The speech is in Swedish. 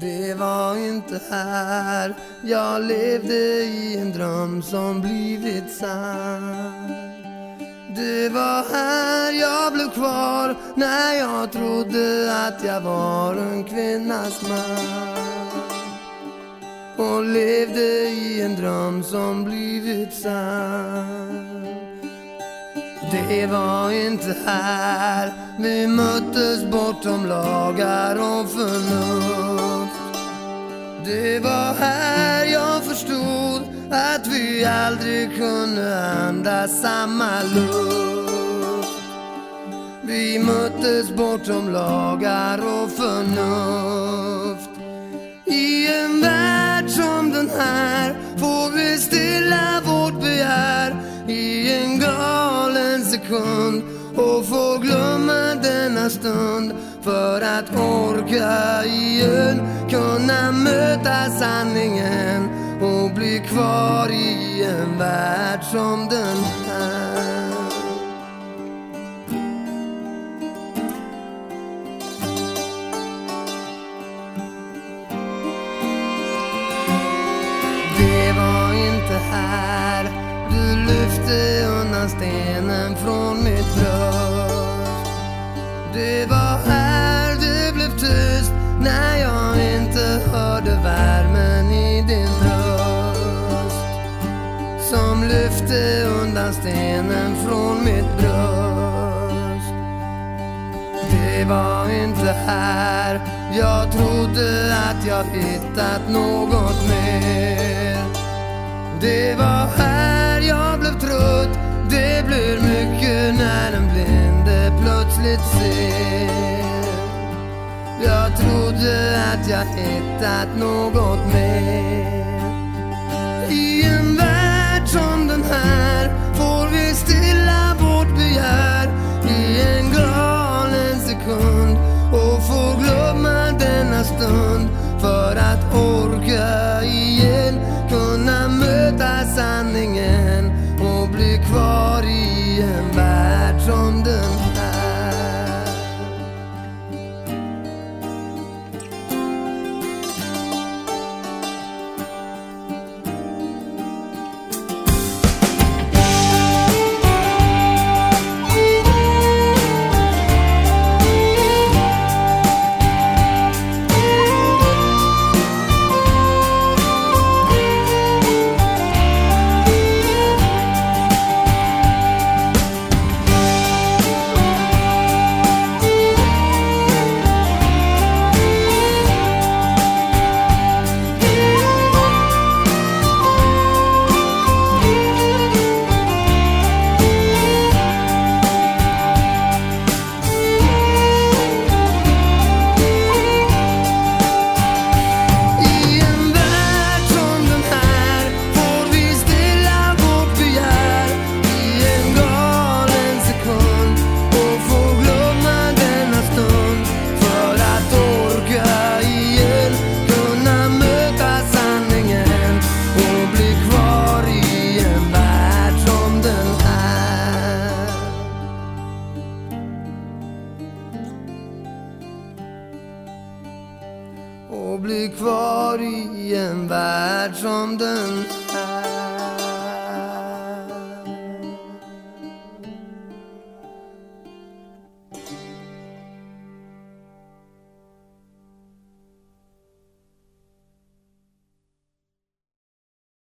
Det var inte här jag levde i en dröm som blivit sann. Det var här jag blev kvar när jag trodde att jag var en kvinnas man. Och levde i en dröm som blivit sann. Det var inte här vi möttes bortom lagar och förnuft. Det var här jag förstod att vi aldrig kunde andas samma luft. Vi möttes bortom lagar och förnuft. I en värld som den här får vi stilla vårt begär i en galen sekund stund för att orka igen kunna möta sanningen och bli kvar i en värld som den här. Det var inte här du lyfte undan stenen från mig stenen från mitt bröst. Det var inte här jag trodde att jag hittat något mer. Det var här jag blev trött. Det blir mycket när den blinde plötsligt ser. Jag trodde att jag hittat något mer. Och bli kvar i en värld som den